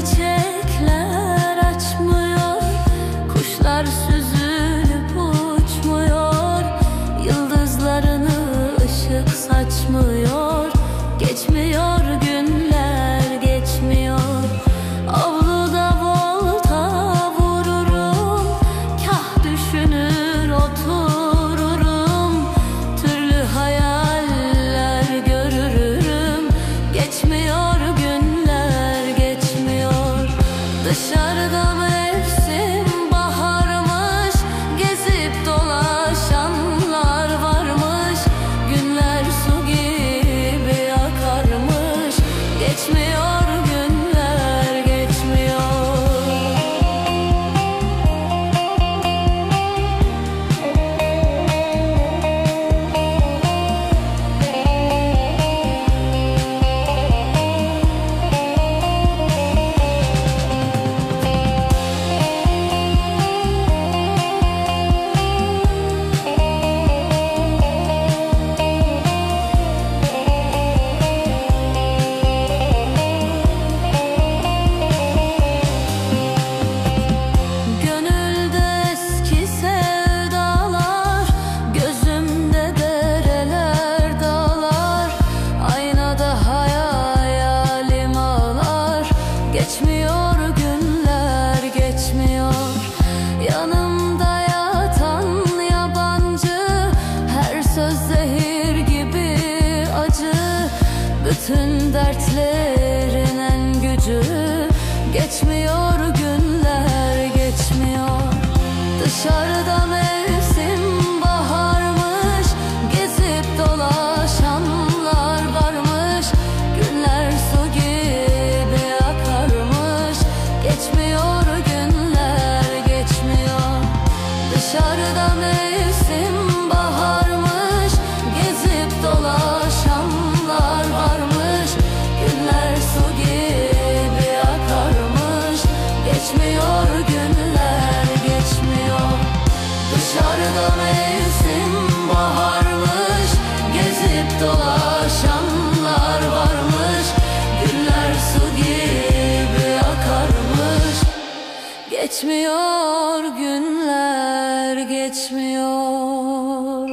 çiçekler açmıyor Kuşlar süzülüp uçmuyor Yıldızlarını ışık saçmıyor Geçmiyor gün Dışarıda ben Bütün dertlerin en gücü. Geçmiyor günler geçmiyor. Dışarıda mevsim baharmış. Gezip dolaşanlar varmış. Günler su gibi akarmış. Geçmiyor günler geçmiyor. Dışarıda mevsim Mevsim baharmış Gezip dolaşanlar varmış. Günler su gibi akarmış. Geçmiyor günler geçmiyor